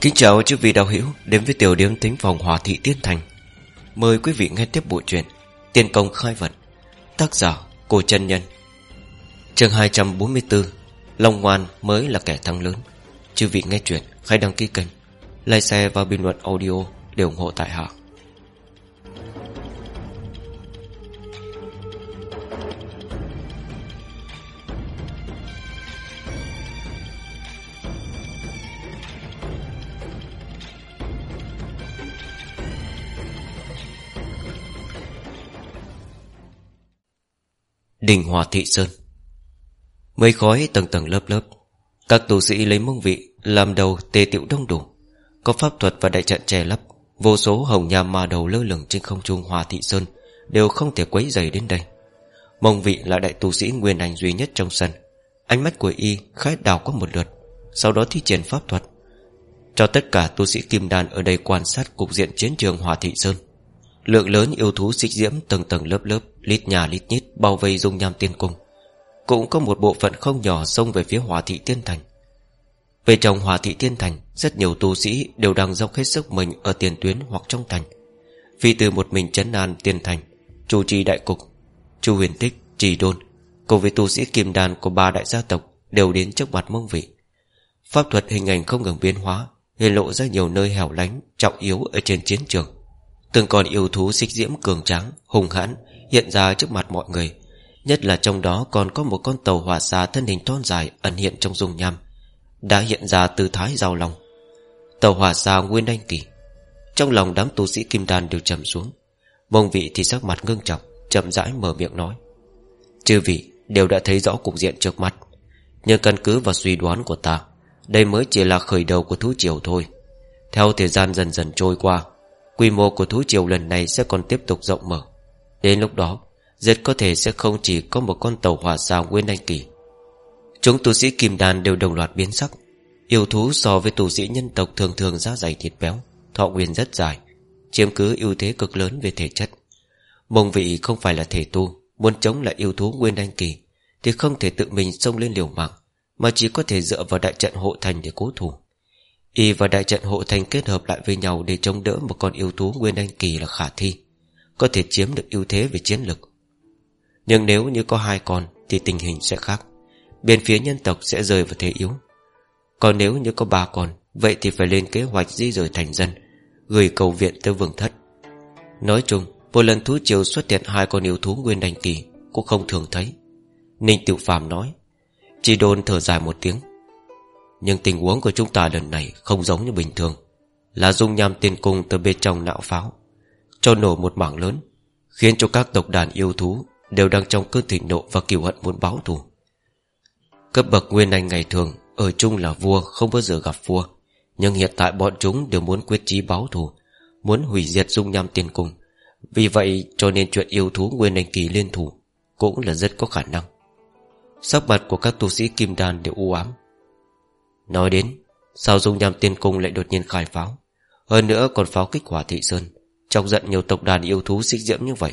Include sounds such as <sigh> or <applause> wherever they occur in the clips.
Kính chào chư vị đạo hữu đến với tiểu điểm tính phòng Hòa Thị Tiên Thành. Mời quý vị nghe tiếp bộ truyện Tiên Công Khai Vật, tác giả Cô Chân Nhân. Chương 244 Long Ngoan mới là kẻ thắng lớn. Chư vị nghe chuyện hãy đăng ký kênh, like share và bình luận audio để ủng hộ tại hạ. Đình Hòa Thị Sơn. Mây khói tầng tầng lớp lớp. Các tù sĩ lấy mông vị, Làm đầu tề tiệu đông đủ. Có pháp thuật và đại trận che lấp. Vô số hồng nham ma đầu lơ lửng trên không trung Hòa Thị Sơn Đều không thể quấy dày đến đây. Mông vị là đại tù sĩ nguyên ảnh duy nhất trong sân. Ánh mắt của y khái đào qua một lượt, Sau đó thi triển pháp thuật. Cho tất cả tu sĩ kim đan ở đây quan sát cục diện chiến trường Hòa Thị Sơn. Lượng lớn yêu thú xích diễm tầng tầng lớp lớp Lít nhà lít nhít bao vây dung nham tiên cung. Cũng có một bộ phận không nhỏ Xông về phía hòa thị tiên thành. Về trong hòa thị tiên thành Rất nhiều tu sĩ đều đang dốc hết sức mình Ở tiền tuyến hoặc trong thành. Vì từ một mình chấn an tiên thành Chủ trì đại cục Chu huyền tích, trì đôn Cùng với tu sĩ kim đàn của ba đại gia tộc Đều đến trước mặt mông vị. Pháp thuật hình ảnh không ngừng biến hóa Hiện lộ ra nhiều nơi hẻo lánh Trọng yếu ở trên chiến trường. Từng còn yêu thú xích diễm cường tráng Hùng hãn hiện ra trước mặt mọi người. Nhất là trong đó còn có một con tàu hỏa xa thân hình thon dài ẩn hiện trong dung nham, Đã hiện ra tư thái giao lòng Tàu hỏa xa nguyên anh kỳ. Trong lòng đám tu sĩ kim đan đều trầm xuống. Mông vị thì sắc mặt ngưng trọng, Chậm rãi mở miệng nói. Chư vị đều đã thấy rõ cục diện trước mắt. Nhưng căn cứ và suy đoán của ta, Đây mới chỉ là khởi đầu của thú triều thôi. Theo thời gian dần dần trôi qua Quy mô của thú triều lần này sẽ còn tiếp tục rộng mở. Đến lúc đó, Rất có thể sẽ không chỉ có một con tàu hỏa sao nguyên anh kỳ. Chúng tu sĩ kim đàn đều đồng loạt biến sắc. Yêu thú so với tu sĩ nhân tộc thường thường da dày thịt béo, Thọ nguyên rất dài, Chiếm cứ ưu thế cực lớn về thể chất. Mông vị không phải là thể tu, Muốn chống lại yêu thú nguyên anh kỳ, Thì không thể tự mình xông lên liều mạng, Mà chỉ có thể dựa vào đại trận hộ thành để cố thủ. Y và đại trận hộ thành kết hợp lại với nhau Để chống đỡ một con yêu thú nguyên anh kỳ là khả thi, Có thể chiếm được ưu thế về chiến lược Nhưng nếu như có hai con Thì tình hình sẽ khác. Bên phía nhân tộc sẽ rơi vào thế yếu. Còn nếu như có ba con, Vậy thì phải lên kế hoạch di rời thành dân, Gửi cầu viện tới vương thất. Nói chung, Một lần thú triều xuất hiện hai con yêu thú nguyên đành kỳ Cũng không thường thấy. Ninh Tiểu Phàm nói, Chỉ đôn thở dài một tiếng nhưng tình huống của chúng ta lần này Không giống như bình thường. Là dung nham tiên cung từ bên trong não pháo, Cho nổ một mảng lớn, Khiến cho các tộc đàn yêu thú Đều đang trong cơn thịnh nộ và kiểu hận muốn báo thù. Cấp bậc nguyên anh ngày thường Ở chung là vua, không bao giờ gặp vua. Nhưng hiện tại bọn chúng đều muốn quyết chí báo thù, Muốn hủy diệt dung nham tiên cung. Vì vậy, cho nên chuyện yêu thú nguyên anh kỳ liên thủ Cũng là rất có khả năng. Sắc mặt của các tu sĩ kim đan đều u ám. Nói đến, Sao dung nham tiên cung lại đột nhiên khai pháo? Hơn nữa còn pháo kích hỏa thị sơn Chọc giận nhiều tộc đàn yêu thú xích diễm như vậy.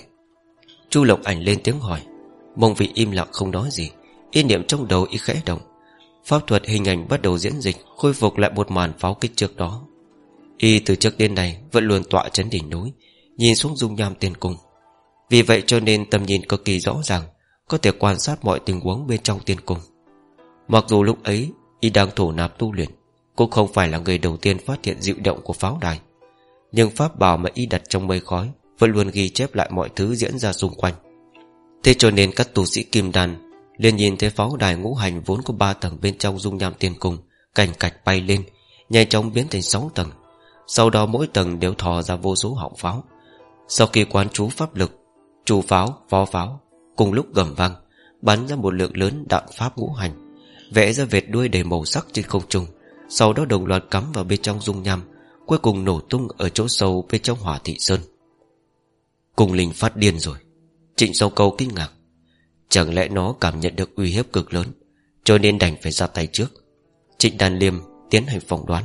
Chu Lộc Ảnh lên tiếng hỏi, Mông vị im lặng không nói gì Yên niệm trong đầu ý khẽ động. Pháp thuật hình ảnh bắt đầu diễn dịch, Khôi phục lại một màn pháo kích trước đó. Y từ trước đến nay Vẫn luôn tọa chấn đỉnh núi, Nhìn xuống dung nham tiên cung. Vì vậy cho nên tầm nhìn cực kỳ rõ ràng, Có thể quan sát mọi tình huống bên trong tiên cung. Mặc dù lúc ấy Y đang thổ nạp tu luyện Cũng không phải là người đầu tiên phát hiện dịu động của pháo đài. Nhưng pháp bảo mà y đặt trong mây khói Vẫn luôn ghi chép lại mọi thứ diễn ra xung quanh. Thế cho nên các tu sĩ kim đàn liền nhìn thấy pháo đài ngũ hành vốn có ba tầng bên trong dung nham tiên cung Cảnh cạch bay lên Nhanh chóng biến thành sáu tầng. Sau đó mỗi tầng đều thò ra vô số họng pháo. Sau khi quán chú pháp lực Chủ pháo, phó pháo Cùng lúc gầm vang Bắn ra một lượng lớn đạn pháp ngũ hành. Vẽ ra vệt đuôi đầy màu sắc trên không trung, Sau đó đồng loạt cắm vào bên trong dung nham, Cuối cùng nổ tung ở chỗ sâu bên trong hỏa thị sơn. Cùng linh phát điên rồi. Trịnh sâu câu kinh ngạc. Chẳng lẽ nó cảm nhận được uy hiếp cực lớn, Cho nên đành phải ra tay trước. Trịnh đàn liêm tiến hành phỏng đoán.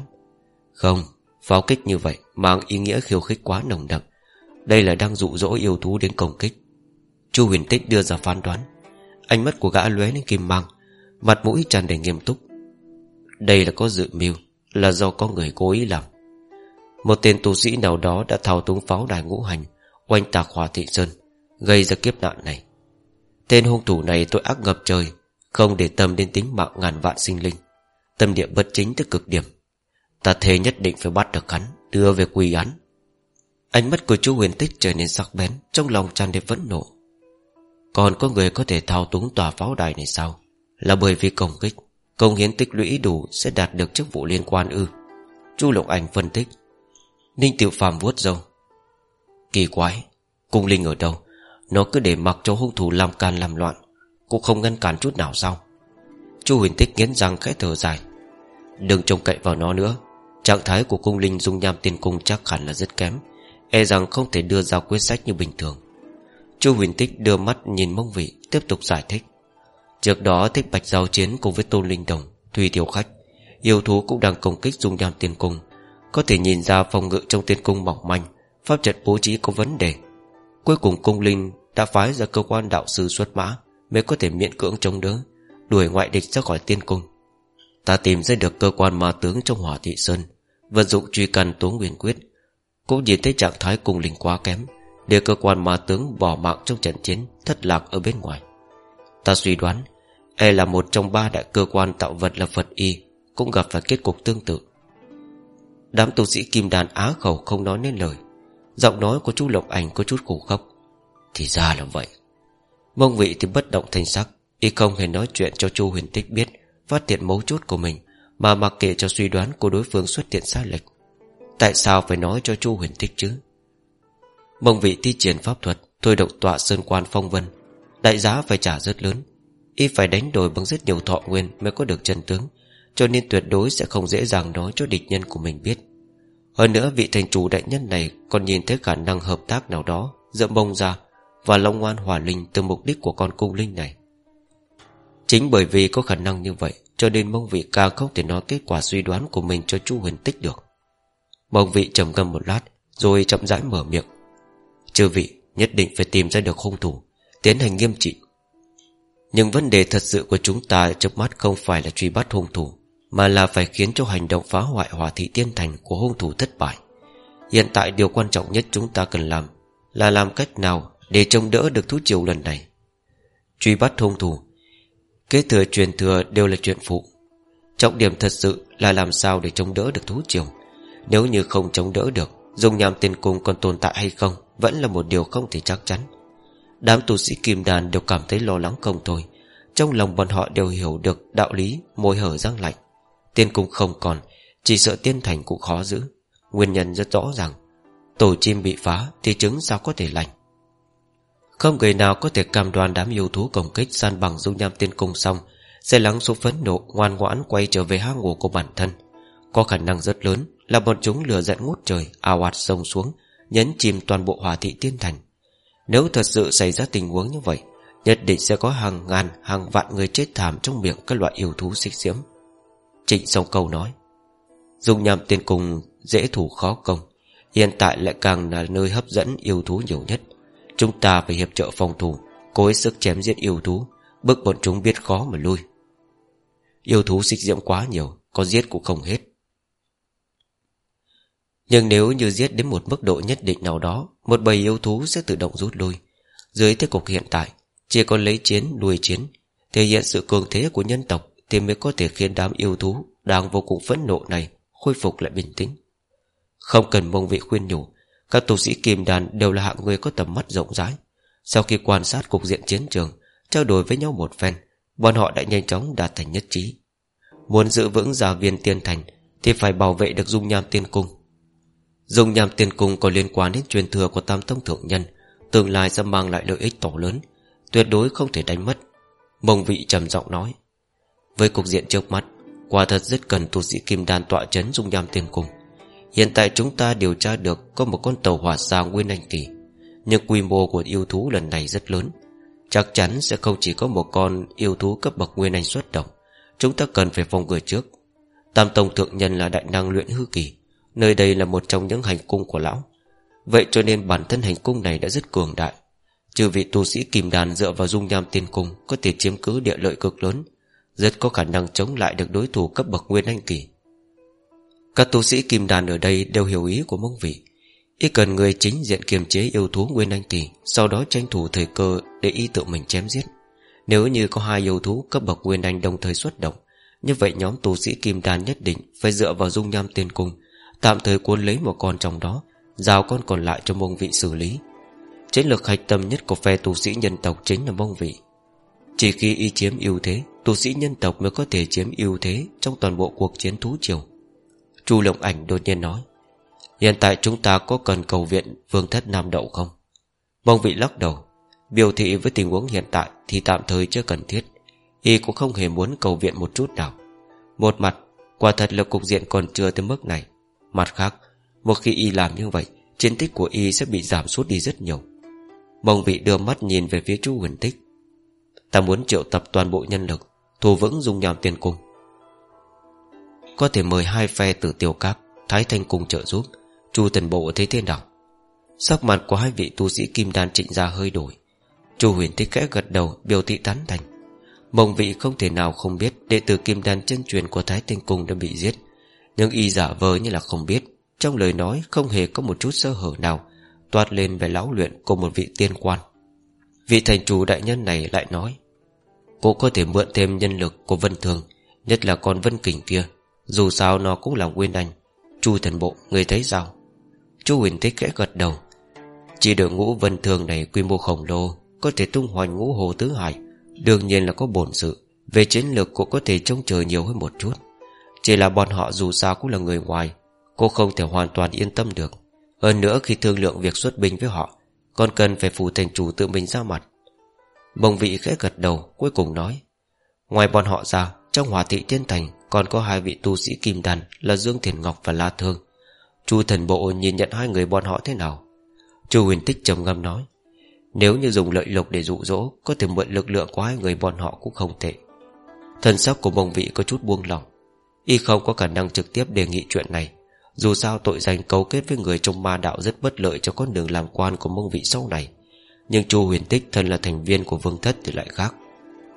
Không, Pháo kích như vậy mang ý nghĩa khiêu khích quá nồng đậm. Đây là đang dụ dỗ yêu thú đến công kích. Chu huyền tích đưa ra phán đoán. Ánh mắt của gã lóe lên kim mang Mặt mũi tràn đầy nghiêm túc. Đây là có dự mưu, Là do có người cố ý làm. Một tên tu sĩ nào đó đã thao túng pháo đài ngũ hành, Oanh tạc hòa thị sơn, Gây ra kiếp nạn này. Tên hung thủ này tội ác ngập trời, Không để tâm đến tính mạng ngàn vạn sinh linh. Tâm địa bất chính tới cực điểm. Ta thề nhất định phải bắt được hắn, Đưa về quy án. Ánh mắt của chú huyền tích trở nên sắc bén, Trong lòng tràn đầy vẫn nộ. Còn có người có thể thao túng tòa pháo đài này sao? Là bởi vì công kích, Công hiến tích lũy đủ Sẽ đạt được chức vụ liên quan ư. Chu Lộc Ảnh phân tích. Ninh Tiểu Phàm vuốt râu. Kỳ quái, Cung Linh ở đâu? Nó cứ để mặc cho hung thủ làm can làm loạn, Cũng không ngăn cản chút nào sao? Chu huyền tích nghiến răng khẽ thở dài. Đừng trông cậy vào nó nữa. Trạng thái của cung linh dung nham tiên cung chắc hẳn là rất kém E rằng không thể đưa ra quyết sách như bình thường. Chu huyền tích đưa mắt nhìn mông vị, Tiếp tục giải thích. Trước đó thích bạch giao chiến cùng với tôn linh đồng Thùy tiểu khách. Yêu thú cũng đang công kích dung nham tiên cung. Có thể nhìn ra phòng ngự trong tiên cung mỏng manh, Pháp trận bố trí có vấn đề. Cuối cùng cung linh đã phái ra cơ quan đạo sư xuất mã Mới có thể miễn cưỡng chống đỡ, Đuổi ngoại địch ra khỏi tiên cung. Ta tìm ra được cơ quan ma tướng trong hỏa thị sơn, Vận dụng truy căn tố nguyên quyết. Cũng nhìn thấy trạng thái cung linh quá kém, Để cơ quan ma tướng bỏ mạng trong trận chiến Thất lạc ở bên ngoài. Ta suy đoán E là một trong ba đại cơ quan tạo vật là Phật Y, Cũng gặp phải kết cục tương tự. Đám tu sĩ kim đàn á khẩu không nói nên lời. Giọng nói của chú Lộc Ảnh có chút khổ khóc. Thì ra là vậy. Mông vị thì bất động thành sắc, Y không hề nói chuyện cho chu huyền tích biết, Phát hiện mấu chốt của mình, Mà mặc kệ cho suy đoán của đối phương xuất hiện sai lệch. Tại sao phải nói cho chu huyền tích chứ? Mông vị thi triển pháp thuật, Thôi động tọa sơn quan phong vân. Đại giá phải trả rất lớn. Y phải đánh đổi bằng rất nhiều thọ nguyên Mới có được chân tướng, Cho nên tuyệt đối sẽ không dễ dàng nói cho địch nhân của mình biết. Hơn nữa, vị thành chủ đại nhân này Còn nhìn thấy khả năng hợp tác nào đó Giữa bông ra Và long ngoan hỏa linh từ mục đích của con cung linh này. Chính bởi vì có khả năng như vậy, Cho nên mông vị ca không thể nói kết quả suy đoán của mình cho chu huyền tích được. Mông vị trầm ngâm một lát, Rồi chậm rãi mở miệng. Chư vị, nhất định phải tìm ra được hung thủ, Tiến hành nghiêm trị nhưng vấn đề thật sự của chúng ta trước mắt không phải là truy bắt hung thủ, Mà là phải khiến cho hành động phá hoại hỏa thị tiên thành của hung thủ thất bại. Hiện tại điều quan trọng nhất chúng ta cần làm Là làm cách nào để trông đỡ được thú triều lần này. Truy bắt hung thủ, Kế thừa truyền thừa đều là chuyện phụ. Trọng điểm thật sự là làm sao để chống đỡ được thú triều. Nếu như không chống đỡ được, Dùng nhàm tiền cung còn tồn tại hay không Vẫn là một điều không thể chắc chắn. Đám tu sĩ kim đàn đều cảm thấy lo lắng không thôi. Trong lòng bọn họ đều hiểu được đạo lý Môi hở răng lạnh. Tiên cung không còn, Chỉ sợ tiên thành cũng khó giữ. Nguyên nhân rất rõ ràng. Tổ chim bị phá thì trứng sao có thể lành? Không người nào có thể cam đoan đám yêu thú công kích San bằng dung nham tiên cung xong, Sẽ lắng xuống phấn nộ, ngoan ngoãn quay trở về hang ngủ của bản thân. Có khả năng rất lớn Là bọn chúng lừa giận ngút trời ào ạt sông xuống, Nhấn chìm toàn bộ hòa thị tiên thành nếu thật sự xảy ra tình huống như vậy, Nhất định sẽ có hàng ngàn, Hàng vạn người chết thảm trong miệng Các loại yêu thú xích diễm. Trịnh sông cầu nói Dùng nhằm tiền cùng dễ thủ khó công, Hiện tại lại càng là nơi hấp dẫn yêu thú nhiều nhất. Chúng ta phải hiệp trợ phòng thủ, Cố hết sức chém giết yêu thú, Bức bọn chúng biết khó mà lui. Yêu thú xích diễm quá nhiều, Có giết cũng không hết nhưng nếu như giết đến một mức độ nhất định nào đó, Một bầy yêu thú sẽ tự động rút lui. Dưới thế cục hiện tại, Chỉ còn lấy chiến đuôi chiến, Thể hiện sự cường thế của nhân tộc Thì mới có thể khiến đám yêu thú Đang vô cùng phẫn nộ này Khôi phục lại bình tĩnh. Không cần mong vị khuyên nhủ, Các tu sĩ kim đàn đều là hạng người có tầm mắt rộng rãi. Sau khi quan sát cục diện chiến trường, Trao đổi với nhau một phen, Bọn họ đã nhanh chóng đạt thành nhất trí. Muốn giữ vững giả viên tiên thành Thì phải bảo vệ được dung nham tiên cung. Dùng nhằm tiền cung có liên quan đến truyền thừa của tam tông thượng nhân, Tương lai sẽ mang lại lợi ích to lớn, Tuyệt đối không thể đánh mất. Mông vị trầm giọng nói. Với cục diện trước mắt, Quả thật rất cần tu sĩ kim đan tọa chấn dung nham tiền cung. Hiện tại chúng ta điều tra được Có một con tàu hỏa xa nguyên anh kỳ, Nhưng quy mô của yêu thú lần này rất lớn. Chắc chắn sẽ không chỉ có một con yêu thú cấp bậc nguyên anh xuất động, Chúng ta cần phải phòng ngừa trước. Tam Tông Thượng Nhân là đại năng luyện hư kỳ Nơi đây là một trong những hành cung của lão. Vậy cho nên bản thân hành cung này đã rất cường đại. Trừ vị tu sĩ kim đàn dựa vào dung nham tiên cung Có thể chiếm cứ địa lợi cực lớn Rất có khả năng chống lại được đối thủ cấp bậc nguyên anh kỳ. Các tu sĩ kim đàn ở đây đều hiểu ý của mông vị. Ý cần người chính diện kiềm chế yêu thú Nguyên Anh kỳ, Sau đó tranh thủ thời cơ Để y tự mình chém giết. Nếu như có hai yêu thú cấp bậc Nguyên Anh đồng thời xuất động Như vậy nhóm tu sĩ kim đàn nhất định Phải dựa vào dung nham tiên cung Tạm thời cuốn lấy một con trong đó, Giao con còn lại cho mông vị xử lý. Chiến lược hạch tâm nhất của phe tu sĩ nhân tộc chính là mông vị. Chỉ khi y chiếm ưu thế, Tu sĩ nhân tộc mới có thể chiếm ưu thế Trong toàn bộ cuộc chiến thú triều. Chu Lộng Ảnh đột nhiên nói, Hiện tại chúng ta có cần cầu viện Vương thất Nam Đậu không? Mông vị lắc đầu, Biểu thị với tình huống hiện tại Thì tạm thời chưa cần thiết. Y cũng không hề muốn cầu viện một chút nào. Một mặt, Quả thật là cục diện còn chưa tới mức này. Mặt khác, Một khi Y làm như vậy, Chiến tích của Y sẽ bị giảm sút đi rất nhiều. Mông vị đưa mắt nhìn về phía chu huyền tích. Ta muốn triệu tập toàn bộ nhân lực, Thù vững dung nhàm tiền cung. Có thể mời hai phe từ tiêu cáp Thái Thanh Cung trợ giúp, Chu Tần Bộ thấy thế nào? Sắc mặt của hai vị tu sĩ kim đan trịnh ra hơi đổi. Chu huyền tích kẽ gật đầu, Biểu thị tán thành. Mông vị không thể nào không biết Đệ tử kim đan chân truyền của Thái Thanh Cung đã bị giết. Nhưng y giả vờ như là không biết, Trong lời nói không hề có một chút sơ hở nào, Toát lên về lão luyện của một vị tiên quan. Vị thành chủ đại nhân này lại nói, cô có thể mượn thêm nhân lực của Vân Thường, Nhất là con Vân Kình kia, Dù sao nó cũng là nguyên anh. Chu thần bộ, người thấy sao? Chu huyền tích kẽ gật đầu, Chỉ đội ngũ Vân Thường này quy mô khổng lồ, Có thể tung hoành ngũ hồ tứ hải, Đương nhiên là có bổn sự, Về chiến lược cũng có thể trông chờ nhiều hơn một chút. Chỉ là bọn họ dù sao cũng là người ngoài, Cô không thể hoàn toàn yên tâm được. Hơn nữa khi thương lượng việc xuất binh với họ, Còn cần phải phủ thành chủ tự mình ra mặt. Bồng vị khẽ gật đầu, Cuối cùng nói, Ngoài bọn họ ra, Trong hòa thị thiên thành Còn có hai vị tu sĩ kim đàn Là Dương Thiền Ngọc và La Thương. Chu thần bộ nhìn nhận hai người bọn họ thế nào? Chu huyền tích trầm ngâm nói, Nếu như dùng lợi lộc để dụ dỗ, Có thể mượn lực lượng của hai người bọn họ cũng không tệ. Thần sắc của bồng vị có chút buông lỏng. Y không có khả năng trực tiếp đề nghị chuyện này. Dù sao tội danh cấu kết với người trong ma đạo Rất bất lợi cho con đường làm quan của mông vị sau này. Nhưng Chu huyền tích thân là thành viên của vương thất thì lại khác.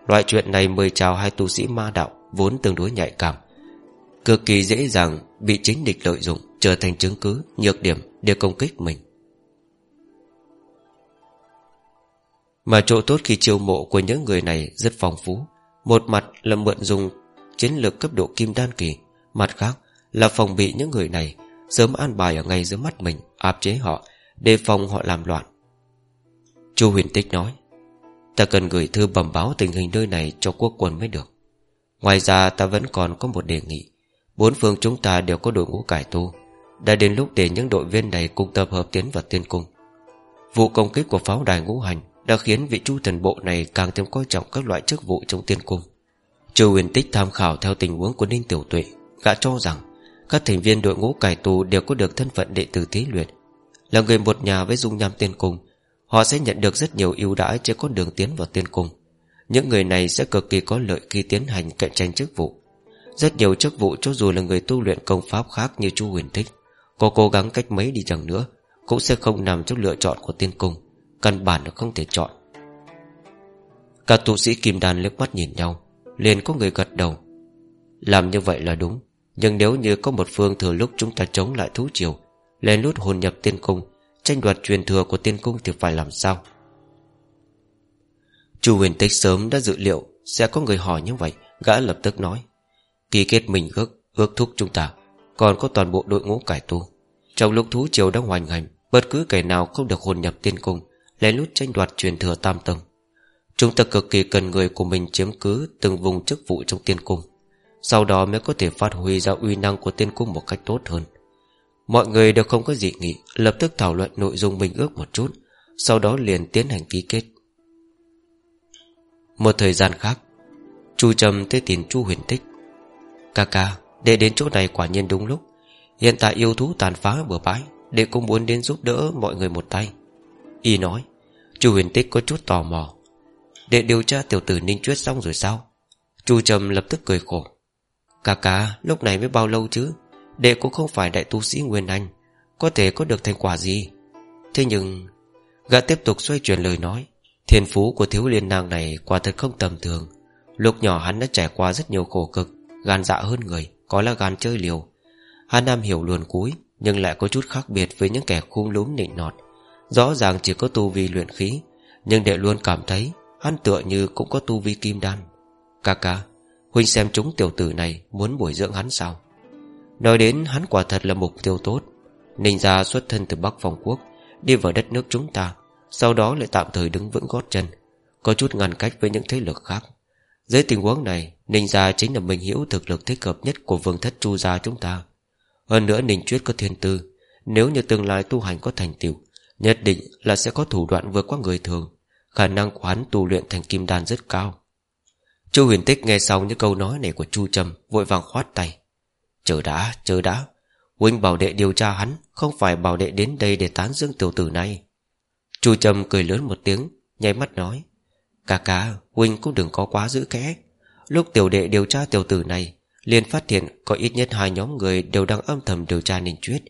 Loại chuyện này mời chào hai tu sĩ ma đạo Vốn tương đối nhạy cảm. Cực kỳ dễ dàng bị chính địch lợi dụng Trở thành chứng cứ, nhược điểm Để công kích mình. Mà chỗ tốt khi chiêu mộ của những người này Rất phong phú. Một mặt là mượn dùng chiến lược cấp độ kim đan kỳ. Mặt khác, là phòng bị những người này Sớm an bài ở ngay dưới mắt mình, Áp chế họ, Đề phòng họ làm loạn. Chu huyền tích nói, Ta cần gửi thư bẩm báo tình hình nơi này cho quốc quân mới được. Ngoài ra, ta vẫn còn có một đề nghị. Bốn phương chúng ta đều có đội ngũ cải tu. Đã đến lúc để những đội viên này cùng tập hợp tiến vào tiên cung. Vụ công kích của pháo đài ngũ hành Đã khiến vị chu thần bộ này càng thêm coi trọng các loại chức vụ trong tiên cung. Chu huyền tích tham khảo theo tình huống của Ninh Tiểu Tuệ Gã cho rằng Các thành viên đội ngũ cải tù đều có được thân phận đệ tử thí luyện. Là người một nhà với dung nham tiên cung Họ sẽ nhận được rất nhiều ưu đãi trên con đường tiến vào tiên cung. Những người này sẽ cực kỳ có lợi khi tiến hành cạnh tranh chức vụ. Rất nhiều chức vụ cho dù là người tu luyện công pháp khác như chu huyền Tích, Có cố gắng cách mấy đi chẳng nữa Cũng sẽ không nằm trong lựa chọn của tiên cung Căn bản là không thể chọn. Các tu sĩ kim đàn liếc mắt nhìn nhau liền có người gật đầu. Làm như vậy là đúng Nhưng nếu như có một phương thừa lúc chúng ta chống lại thú triều Lên lút hồn nhập tiên cung Tranh đoạt truyền thừa của tiên cung thì phải làm sao? Chu huyền tích sớm đã dự liệu Sẽ có người hỏi như vậy Gã lập tức nói Ký kết mình ước, ước thúc chúng ta Còn có toàn bộ đội ngũ cải tu. Trong lúc thú triều đang hoành hành Bất cứ kẻ nào không được hồn nhập tiên cung Lén lút tranh đoạt truyền thừa tam tầng. Chúng ta cực kỳ cần người của mình chiếm cứ Từng vùng chức vụ trong tiên cung. Sau đó mới có thể phát huy ra uy năng của tiên cung một cách tốt hơn. Mọi người đều không có dị nghị, Lập tức thảo luận nội dung bình ước một chút, Sau đó liền tiến hành ký kết. Một thời gian khác, Chu Trầm tới tìm Chu Huyền Tích. Ca ca, Để đến chỗ này quả nhiên đúng lúc. Hiện tại yêu thú tàn phá bờ bãi, Để cũng muốn đến giúp đỡ mọi người một tay. Y nói. Chu Huyền Tích có chút tò mò. Để điều tra tiểu tử Ninh Chuyết xong rồi sao? Chu Trầm lập tức cười khổ. Cà cà, lúc này mới bao lâu chứ? Đệ cũng không phải đại tu sĩ Nguyên Anh Có thể có được thành quả gì? Thế nhưng Gã tiếp tục xoay chuyển lời nói. Thiên phú của thiếu liên nàng này quả thật không tầm thường. Lúc nhỏ hắn đã trải qua rất nhiều khổ cực Gan dạ hơn người Có là gan chơi liều. Hắn Nam hiểu luồn cúi Nhưng lại có chút khác biệt với những kẻ khung lúm nịnh nọt. Rõ ràng chỉ có tu vi luyện khí Nhưng đệ luôn cảm thấy Hắn tựa như cũng có tu vi kim đan. Ca ca, Huynh xem chúng tiểu tử này Muốn bồi dưỡng hắn sao? Nói đến hắn quả thật là mục tiêu tốt. Ninh gia xuất thân từ Bắc Phong Quốc, Đi vào đất nước chúng ta, Sau đó lại tạm thời đứng vững gót chân, Có chút ngăn cách với những thế lực khác. Dưới tình huống này, Ninh gia chính là mình hiểu thực lực thích hợp nhất Của vương thất chu gia chúng ta. Hơn nữa Ninh Chuyết có thiên tư, Nếu như tương lai tu hành có thành tựu, Nhất định là sẽ có thủ đoạn vượt qua người thường. Khả năng của hắn tu luyện thành kim đan rất cao. Chu huyền tích nghe xong những câu nói này của Chu Trầm Vội vàng khoát tay. Chờ đã, chờ đã. Huynh bảo đệ điều tra hắn Không phải bảo đệ đến đây để tán dương tiểu tử này. Chu Trầm cười lớn một tiếng Nháy mắt nói Cả cà, Huynh cũng đừng có quá giữ kẽ. Lúc tiểu đệ điều tra tiểu tử này liền phát hiện có ít nhất hai nhóm người Đều đang âm thầm điều tra Ninh Chuyết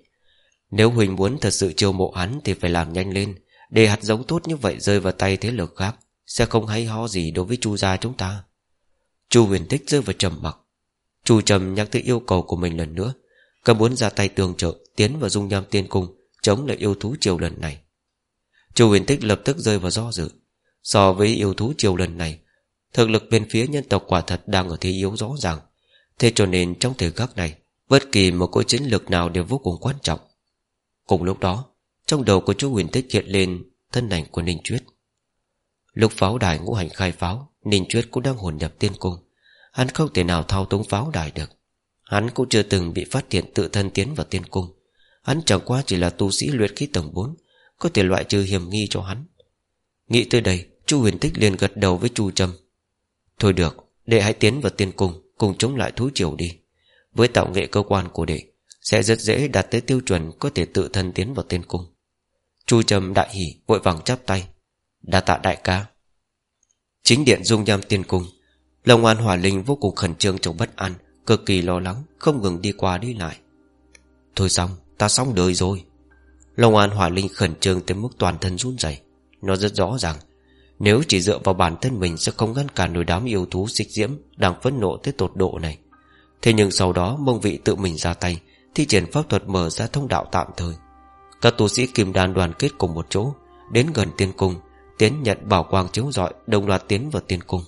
Nếu Huỳnh muốn thật sự chiêu mộ hắn Thì phải làm nhanh lên để hạt giống tốt như vậy rơi vào tay thế lực khác, Sẽ không hay ho gì đối với chu gia chúng ta. Chu huyền tích rơi vào trầm mặc. Chu trầm nhắc tới yêu cầu của mình lần nữa Cầm muốn ra tay tường trợ, Tiến vào dung nham tiên cung, Chống lại yêu thú triều lần này. Chu huyền tích lập tức rơi vào do dự. So với yêu thú triều lần này, Thực lực bên phía nhân tộc quả thật đang ở thế yếu rõ ràng. Thế cho nên trong thời khắc này, Bất kỳ một cỗ chiến lược nào đều vô cùng quan trọng. Cùng lúc đó trong đầu của chú huyền tích hiện lên Thân ảnh của Ninh Chuyết. Lúc pháo đài ngũ hành khai pháo, Ninh Chuyết cũng đang hồn nhập tiên cung. Hắn không thể nào thao túng pháo đài được. Hắn cũng chưa từng bị phát hiện tự thân tiến vào tiên cung. Hắn chẳng qua chỉ là tu sĩ luyện khí tầng 4 Có thể loại trừ hiểm nghi cho hắn. Nghĩ tới đây Chu huyền tích liền gật đầu với Chu Trâm. Thôi được, Đệ hãy tiến vào tiên cung, Cùng chống lại thú triều đi. Với tạo nghệ cơ quan của đệ, Sẽ rất dễ đạt tới tiêu chuẩn Có thể tự thân tiến vào tiên cung. Chu trầm đại hỉ vội vàng chắp tay. Đa tạ đại ca. Chính điện dung nham tiên cung Lòng an hỏa linh vô cùng khẩn trương trong bất an, Cực kỳ lo lắng, Không ngừng đi qua đi lại. Thôi xong, ta xong đời rồi. Long an hỏa linh khẩn trương tới mức toàn thân run rẩy. Nó rất rõ ràng, Nếu chỉ dựa vào bản thân mình Sẽ không ngăn cản nổi đám yêu thú xích diễm Đang phẫn nộ tới tột độ này. Thế nhưng sau đó, mông vị tự mình ra tay, Thi triển pháp thuật mở ra thông đạo tạm thời. Các tu sĩ kim đan đoàn kết cùng một chỗ, Đến gần tiên cung, Tiến nhận bảo quang chiếu rọi, Đồng loạt tiến vào tiên cung.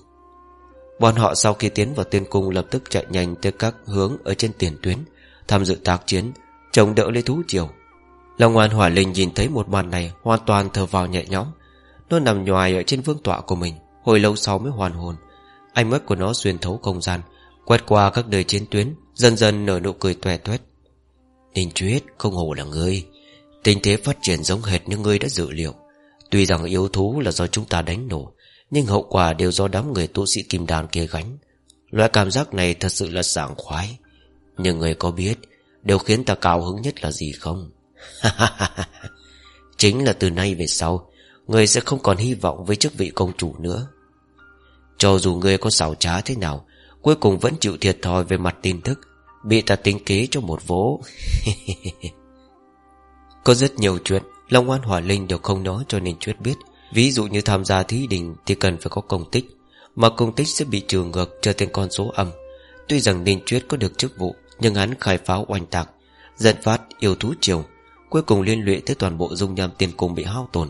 Bọn họ sau khi tiến vào tiên cung Lập tức chạy nhanh tới các hướng ở trên tiền tuyến, Tham dự tác chiến, Chống đỡ lấy thú triều. Long ngoan hỏa linh nhìn thấy một màn này, Hoàn toàn thở vào nhẹ nhõm. Nó nằm nhòi ở trên vương tọa của mình, Hồi lâu sau mới hoàn hồn. Ánh mắt của nó xuyên thấu không gian, Quét qua các đời chiến tuyến, Dần dần nở nụ cười tuè tuét. Ninh Chuyết, không hổ là ngươi Tình thế phát triển giống hệt như ngươi đã dự liệu. Tuy rằng yếu thú là do chúng ta đánh nổ, Nhưng hậu quả đều do đám người tu sĩ kim đàn kia gánh. Loại cảm giác này thật sự là sảng khoái. Nhưng người có biết, Điều khiến ta cao hứng nhất là gì không? <laughs> Chính là từ nay về sau, Người sẽ không còn hy vọng với chức vị công chủ nữa. Cho dù người có xảo trá thế nào, Cuối cùng vẫn chịu thiệt thòi về mặt tin thức Bị ta tính kế cho một vố. <laughs> Có rất nhiều chuyện Long An Hỏa Linh đều không nói cho Ninh Chuyết biết. Ví dụ như tham gia thí đình Thì cần phải có công tích Mà công tích sẽ bị trừ ngược trở thành con số âm. Tuy rằng Ninh Chuyết có được chức vụ Nhưng hắn khai pháo oanh tạc giận phát yêu thú chiều, Cuối cùng liên lụy tới toàn bộ dung nham tiền cùng bị hao tổn.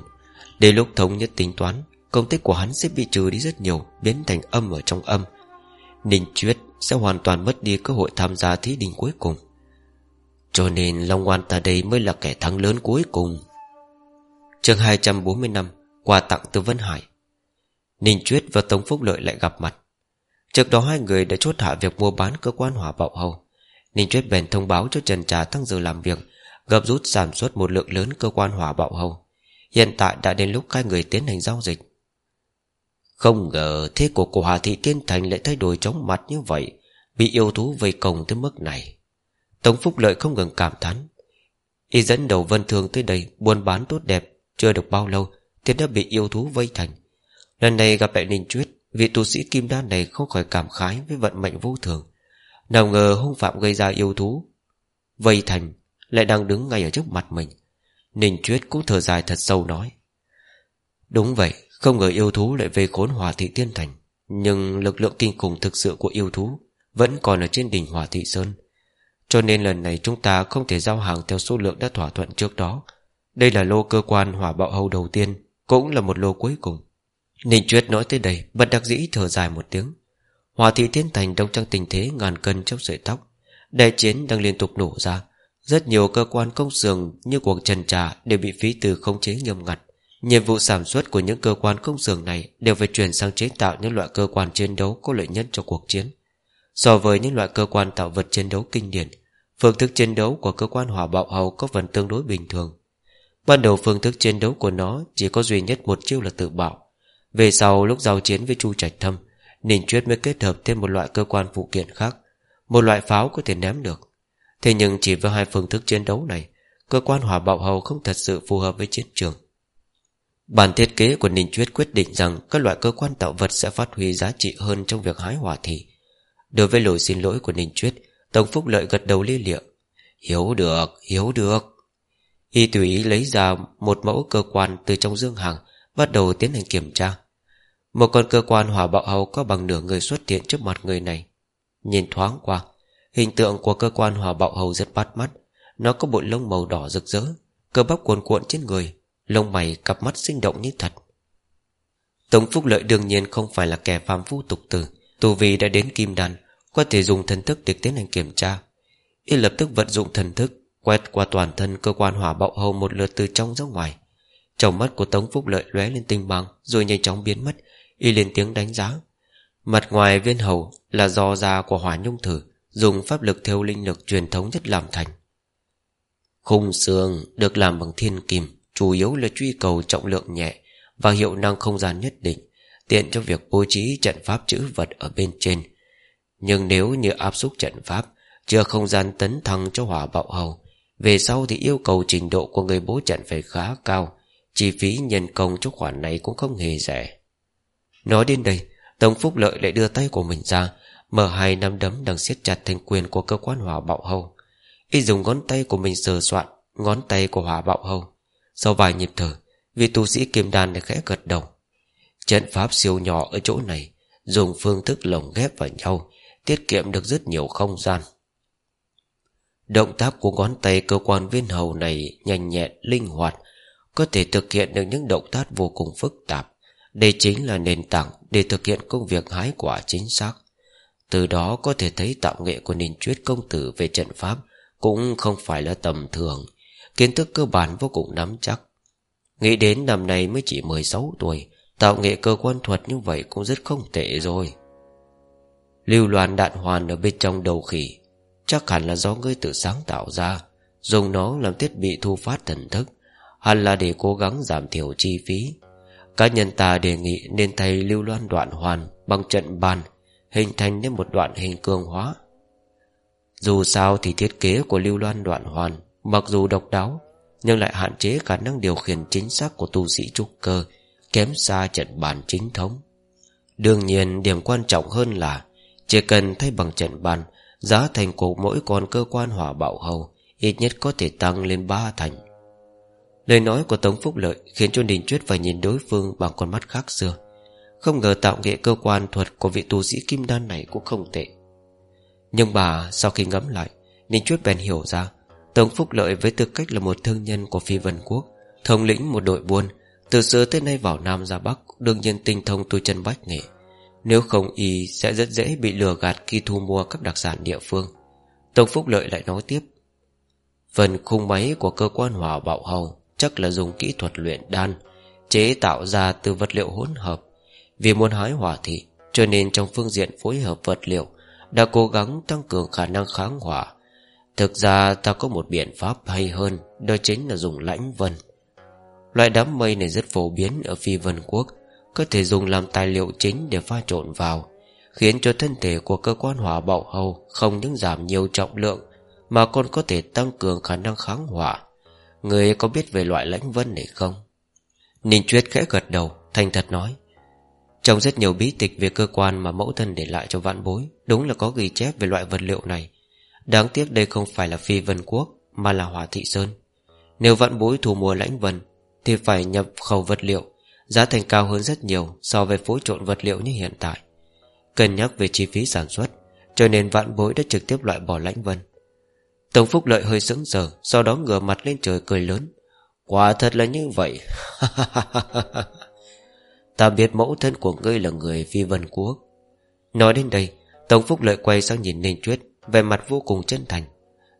Đến lúc thống nhất tính toán Công tích của hắn sẽ bị trừ đi rất nhiều Biến thành âm ở trong âm. Ninh Chuyết sẽ hoàn toàn mất đi cơ hội tham gia thí đình cuối cùng. Cho nên Long Oan ta đây mới là kẻ thắng lớn cuối cùng. Chương 245 Quà tặng từ Vân Hải. Ninh Chuyết và Tống Phúc Lợi lại gặp mặt. Trước đó hai người đã chốt hạ việc mua bán cơ quan hỏa bạo hầu. Ninh Chuyết bèn thông báo cho Trần Trà tăng giờ làm việc, Gấp rút sản xuất một lượng lớn cơ quan hỏa bạo hầu. Hiện tại đã đến lúc hai người tiến hành giao dịch. Không ngờ thế của cổ Hà Thị Tiên Thành lại thay đổi chóng mặt như vậy, Bị yêu thú vây công tới mức này. Tống Phúc Lợi không ngừng cảm thán. Y dẫn đầu Vân Thương tới đây, Buôn bán tốt đẹp, Chưa được bao lâu, Thì đã bị yêu thú vây thành. Lần này gặp lại Ninh Chuyết, Vị tu sĩ kim đan này không khỏi cảm khái Với vận mệnh vô thường. Nào ngờ hung phạm gây ra yêu thú, Vây thành, Lại đang đứng ngay ở trước mặt mình. Ninh Chuyết cũng thở dài thật sâu nói, Đúng vậy, Không ngờ yêu thú lại vây khốn hòa thị tiên thành, Nhưng lực lượng kinh khủng thực sự của yêu thú Vẫn còn ở trên đỉnh hòa thị sơn. Cho nên lần này chúng ta không thể giao hàng Theo số lượng đã thỏa thuận trước đó. Đây là lô cơ quan hỏa bạo hầu đầu tiên, Cũng là một lô cuối cùng. Ninh Chuyết nói tới đây Bật đặc dĩ thở dài một tiếng. Hòa thị thiên thành đông trong tình thế ngàn cân trong sợi tóc. Đại chiến đang liên tục nổ ra. Rất nhiều cơ quan công xưởng Như cuộc trần trà đều bị phí từ khống chế nghiêm ngặt. Nhiệm vụ sản xuất của những cơ quan công xưởng này Đều phải chuyển sang chế tạo những loại cơ quan chiến đấu Có lợi nhất cho cuộc chiến. So với những loại cơ quan tạo vật chiến đấu kinh điển, Phương thức chiến đấu của cơ quan hỏa bạo hầu Có phần tương đối bình thường. Ban đầu phương thức chiến đấu của nó Chỉ có duy nhất một chiêu là tự bạo. Về sau, lúc giao chiến với Chu Trạch Thâm, Ninh Chuyết mới kết hợp thêm một loại cơ quan phụ kiện khác, Một loại pháo có thể ném được. Thế nhưng chỉ với hai phương thức chiến đấu này, Cơ quan hỏa bạo hầu không thật sự phù hợp với chiến trường. Bản thiết kế của Ninh Chuyết quyết định rằng Các loại cơ quan tạo vật sẽ phát huy giá trị hơn Trong việc hái hỏa thị Đối với lời xin lỗi của Ninh Chuyết Tổng Phúc Lợi gật đầu lia liệu Hiếu được, hiếu được. Y tùy ý lấy ra một mẫu cơ quan Từ trong dương hàng Bắt đầu tiến hành kiểm tra. Một con cơ quan hỏa bạo hầu Có bằng nửa người xuất hiện trước mặt người này. Nhìn thoáng qua Hình tượng của cơ quan hỏa bạo hầu rất bắt mắt. Nó có bộ lông màu đỏ rực rỡ Cơ bắp cuồn cuộn trên người Lông mày cặp mắt sinh động như thật. Tống Phúc Lợi đương nhiên không phải là kẻ phàm phu tục tử Tù vì đã đến kim đàn có thể dùng thần thức để tiến hành kiểm tra. Y lập tức vận dụng thần thức, Quét qua toàn thân cơ quan hỏa bạo hầu Một lượt từ trong ra ngoài. Trong mắt của Tống Phúc Lợi lóe lên tinh bằng Rồi nhanh chóng biến mất. Y lên tiếng đánh giá. Mặt ngoài viên hầu là do da của hỏa nhung thử, Dùng pháp lực theo linh lực truyền thống nhất làm thành. Khung xương được làm bằng thiên kim, Chủ yếu là truy cầu trọng lượng nhẹ Và hiệu năng không gian nhất định, Tiện cho việc bố trí trận pháp chữ vật ở bên trên. Nhưng nếu như áp xúc trận pháp, Chưa không gian tấn thăng cho hỏa bạo hầu, Về sau thì yêu cầu trình độ của người bố trận phải khá cao, Chi phí nhân công cho khoản này cũng không hề rẻ. Nói đến đây Tổng Phúc Lợi lại đưa tay của mình ra, Mở hai nắm đấm đang siết chặt thành quyền của cơ quan hỏa bạo hầu. Y dùng ngón tay của mình sờ soạn Ngón tay của hỏa bạo hầu. Sau vài nhịp thở, vị tu sĩ kim đan đã khẽ gật đầu. Trận pháp siêu nhỏ ở chỗ này, Dùng phương thức lồng ghép vào nhau Tiết kiệm được rất nhiều không gian. Động tác của ngón tay cơ quan viên hầu này Nhanh nhẹn, linh hoạt Có thể thực hiện được những động tác vô cùng phức tạp. Đây chính là nền tảng Để thực hiện công việc hái quả chính xác. Từ đó có thể thấy tạo nghệ của nền chuyết công tử Về trận pháp Cũng không phải là tầm thường. Kiến thức cơ bản vô cùng nắm chắc. Nghĩ đến năm nay mới chỉ 16 tuổi Tạo nghệ cơ quan thuật như vậy cũng rất không tệ rồi. Lưu loàn đạn hoàn ở bên trong đầu khỉ. Chắc hẳn là do ngươi tự sáng tạo ra, Dùng nó làm thiết bị thu phát thần thức. Hẳn là để cố gắng giảm thiểu chi phí. Cá nhân ta đề nghị nên thay lưu loan đoạn hoàn Bằng trận bàn, Hình thành nên một đoạn hình cường hóa. Dù sao thì thiết kế của lưu loan đoạn hoàn, Mặc dù độc đáo, Nhưng lại hạn chế khả năng điều khiển chính xác của tu sĩ trúc cơ, Kém xa trận bàn chính thống. Đương nhiên, điểm quan trọng hơn là chỉ cần thay bằng trận bàn, Giá thành của mỗi con cơ quan hỏa bạo hầu Ít nhất có thể tăng lên ba thành. Lời nói của Tống Phúc Lợi Khiến cho Đình Chuyết phải nhìn đối phương Bằng con mắt khác xưa. Không ngờ tạo nghệ cơ quan thuật Của vị tu sĩ kim đan này cũng không tệ. Nhưng bà sau khi ngẫm lại, đình Chuyết bèn hiểu ra, Tống Phúc Lợi với tư cách là một thương nhân của Phi Vân Quốc, Thống lĩnh một đội buôn, Từ xưa tới nay vào Nam ra Bắc, Đương nhiên tinh thông tu chân bách nghệ. Nếu không y sẽ rất dễ bị lừa gạt Khi thu mua các đặc sản địa phương. Tông Phúc Lợi lại nói tiếp. Phần khung máy của cơ quan hỏa bạo hầu Chắc là dùng kỹ thuật luyện đan, Chế tạo ra từ vật liệu hỗn hợp. Vì muốn hái hỏa thị, Cho nên trong phương diện phối hợp vật liệu Đã cố gắng tăng cường khả năng kháng hỏa. Thực ra ta có một biện pháp hay hơn, Đó chính là dùng lãnh vân. Loại đám mây này rất phổ biến Ở phi vân quốc có thể dùng làm tài liệu chính để pha trộn vào, Khiến cho thân thể của cơ quan hỏa bạo hầu Không những giảm nhiều trọng lượng, Mà còn có thể tăng cường khả năng kháng hỏa. Người có biết về loại lãnh vân này không? Ninh Chuyết khẽ gật đầu, Thành thật nói, Trong rất nhiều bí tịch về cơ quan mà mẫu thân để lại cho vạn bối, Đúng là có ghi chép về loại vật liệu này. Đáng tiếc đây không phải là phi vân quốc, Mà là hỏa thị sơn. Nếu vạn bối thu mua lãnh vân, Thì phải nhập khẩu vật liệu Giá thành cao hơn rất nhiều So với phối trộn vật liệu như hiện tại. Cân nhắc về chi phí sản xuất, Cho nên vạn bối đã trực tiếp loại bỏ lãnh vân. Tổng Phúc Lợi hơi sững sờ, Sau đó ngửa mặt lên trời cười lớn. Quả thật là như vậy. <laughs> Ta biết mẫu thân của ngươi là người phi vân quốc. Nói đến đây Tổng Phúc Lợi quay sang nhìn Ninh Chuyết Về mặt vô cùng chân thành.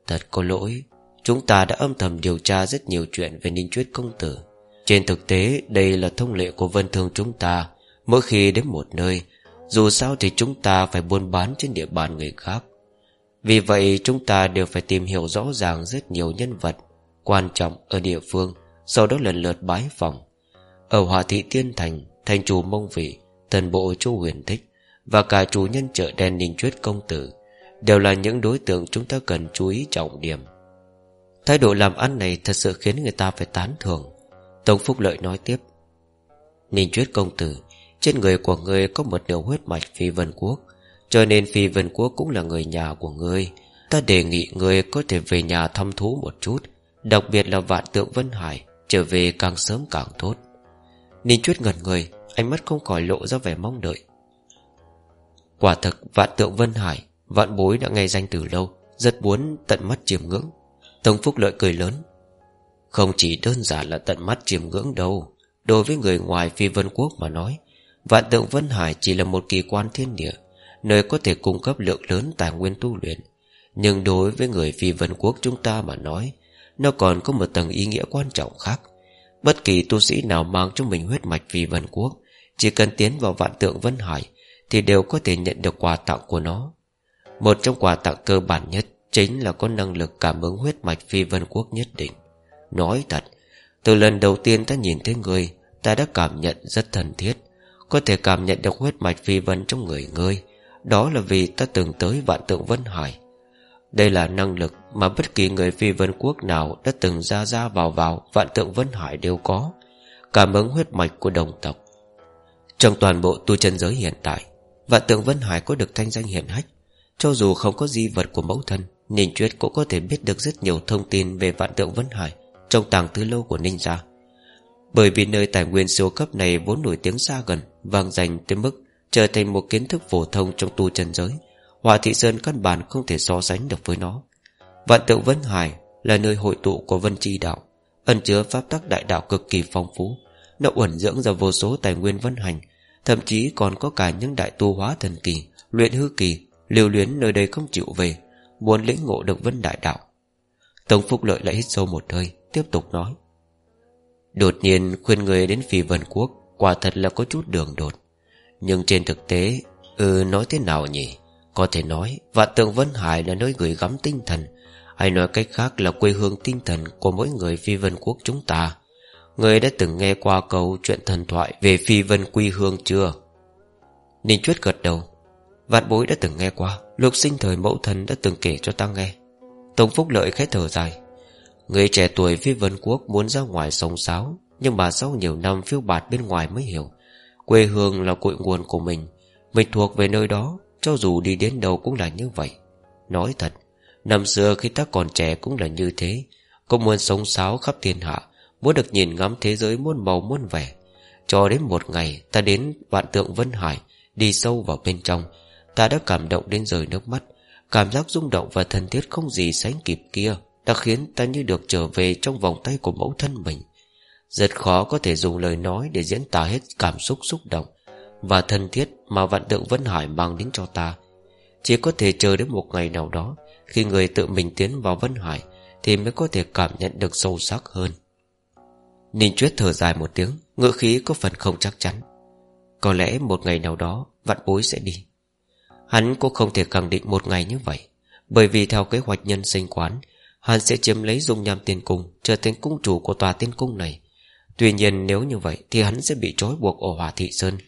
Thật có lỗi, Chúng ta đã âm thầm điều tra rất nhiều chuyện về Ninh Chuyết công tử. Trên thực tế, Đây là thông lệ của vân thương chúng ta. Mỗi khi đến một nơi, Dù sao thì chúng ta phải buôn bán trên địa bàn người khác. Vì vậy, chúng ta đều phải tìm hiểu rõ ràng Rất nhiều nhân vật Quan trọng ở địa phương, Sau đó lần lượt bái phòng. Ở Hòa Thị Tiên Thành Thành chủ Mông Vị Thần bộ Chu Huyền Thích Và cả chủ nhân chợ đen Ninh Chuyết Công Tử Đều là những đối tượng chúng ta cần chú ý trọng điểm. Thái độ làm ăn này thật sự khiến người ta phải tán thưởng. Tống Phúc Lợi nói tiếp. Ninh Chuyết Công Tử, Trên người của ngươi có một điều huyết mạch Phi Vân Quốc, Cho nên Phi Vân Quốc cũng là người nhà của ngươi. Ta đề nghị người có thể về nhà thăm thú một chút, Đặc biệt là vạn tượng Vân Hải, Trở về càng sớm càng tốt. Ninh Chuyết ngẩn người, Ánh mắt không khỏi lộ ra vẻ mong đợi. Quả thực, vạn tượng Vân Hải, Vạn bối đã nghe danh từ lâu, Rất muốn tận mắt chiêm ngưỡng. Tông Phúc Lợi cười lớn. Không chỉ đơn giản là tận mắt chiêm ngưỡng đâu, Đối với người ngoài phi vân quốc mà nói, Vạn tượng Vân Hải chỉ là một kỳ quan thiên địa, Nơi có thể cung cấp lượng lớn tài nguyên tu luyện. Nhưng đối với người phi vân quốc chúng ta mà nói, Nó còn có một tầng ý nghĩa quan trọng khác. Bất kỳ tu sĩ nào mang trong mình huyết mạch phi vân quốc, Chỉ cần tiến vào vạn tượng Vân Hải Thì đều có thể nhận được quà tặng của nó. Một trong quà tặng cơ bản nhất Chính là có năng lực cảm ứng huyết mạch phi vân quốc nhất định. Nói thật, Từ lần đầu tiên ta nhìn thấy người, Ta đã cảm nhận rất thân thiết. Có thể cảm nhận được huyết mạch phi vân trong người ngươi, Đó là vì ta từng tới vạn tượng Vân Hải. Đây là năng lực mà bất kỳ người phi vân quốc nào Đã từng ra ra vào vào Vạn tượng Vân Hải đều có. Cảm ứng huyết mạch của đồng tộc. Trong toàn bộ tu chân giới hiện tại, Vạn tượng Vân Hải có được thanh danh hiển hách. Cho dù không có di vật của mẫu thân, Ninh Chuyết cũng có thể biết được rất nhiều thông tin Về vạn tượng Vân Hải. Trong tàng thứ lâu của Ninh gia. Bởi vì nơi tài nguyên siêu cấp này Vốn nổi tiếng xa gần, Vang dành tới mức trở thành một kiến thức phổ thông Trong tu chân giới, Hòa Thị Sơn căn bản không thể so sánh được với nó. Vạn tượng Vân Hải Là nơi hội tụ của Vân Tri Đạo, Ẩn chứa pháp tắc đại đạo cực kỳ phong phú, Nó uẩn dưỡng ra vô số tài nguyên vân hành, Thậm chí còn có cả những đại tu hóa thần kỳ, Luyện hư kỳ, Liều luyến nơi đây không chịu về, Muốn lĩnh ngộ được vân đại đạo. Tống Phúc Lợi lại hít sâu một hơi Tiếp tục nói. Đột nhiên, khuyên người đến phi vân quốc, Quả thật là có chút đường đột. Nhưng trên thực tế Ừ nói thế nào nhỉ? Có thể nói, Vạn tượng Vân Hải là nơi gửi gắm tinh thần. Hay nói cách khác là quê hương tinh thần Của mỗi người phi vân quốc chúng ta. Người đã từng nghe qua câu chuyện thần thoại Về phi vân quy hương chưa? Ninh Chuyết gật đầu. Vạn bối đã từng nghe qua, Lục sinh thời mẫu thần đã từng kể cho ta nghe. Tổng Phúc Lợi khẽ thở dài. Người trẻ tuổi phi vân quốc muốn ra ngoài sống sáo, Nhưng mà sau nhiều năm phiêu bạt bên ngoài mới hiểu. Quê hương là cội nguồn của mình Mình thuộc về nơi đó, Cho dù đi đến đâu cũng là như vậy. Nói thật, Năm xưa khi ta còn trẻ cũng là như thế. Cũng muốn sống sáo khắp thiên hạ, Muốn được nhìn ngắm thế giới muôn màu muôn vẻ. Cho đến một ngày, Ta đến vạn tượng Vân Hải, Đi sâu vào bên trong. Ta đã cảm động đến rời nước mắt, Cảm giác rung động và thân thiết không gì sánh kịp kia. Đã khiến ta như được trở về Trong vòng tay của mẫu thân mình. Rất khó có thể dùng lời nói Để diễn tả hết cảm xúc xúc động Và thân thiết mà vạn tượng Vân Hải mang đến cho ta. Chỉ có thể chờ đến một ngày nào đó, Khi người tự mình tiến vào Vân Hải Thì mới có thể cảm nhận được sâu sắc hơn. Ninh Chuyết thở dài một tiếng Ngựa khí có phần không chắc chắn. Có lẽ một ngày nào đó, Vạn bối sẽ đi. Hắn cũng không thể khẳng định một ngày như vậy, Bởi vì theo kế hoạch nhân sinh quán Hắn sẽ chiếm lấy dung nham tiên cung, Trở thành cung chủ của tòa tiên cung này. Tuy nhiên nếu như vậy Thì hắn sẽ bị trói buộc ở hỏa Thị Sơn,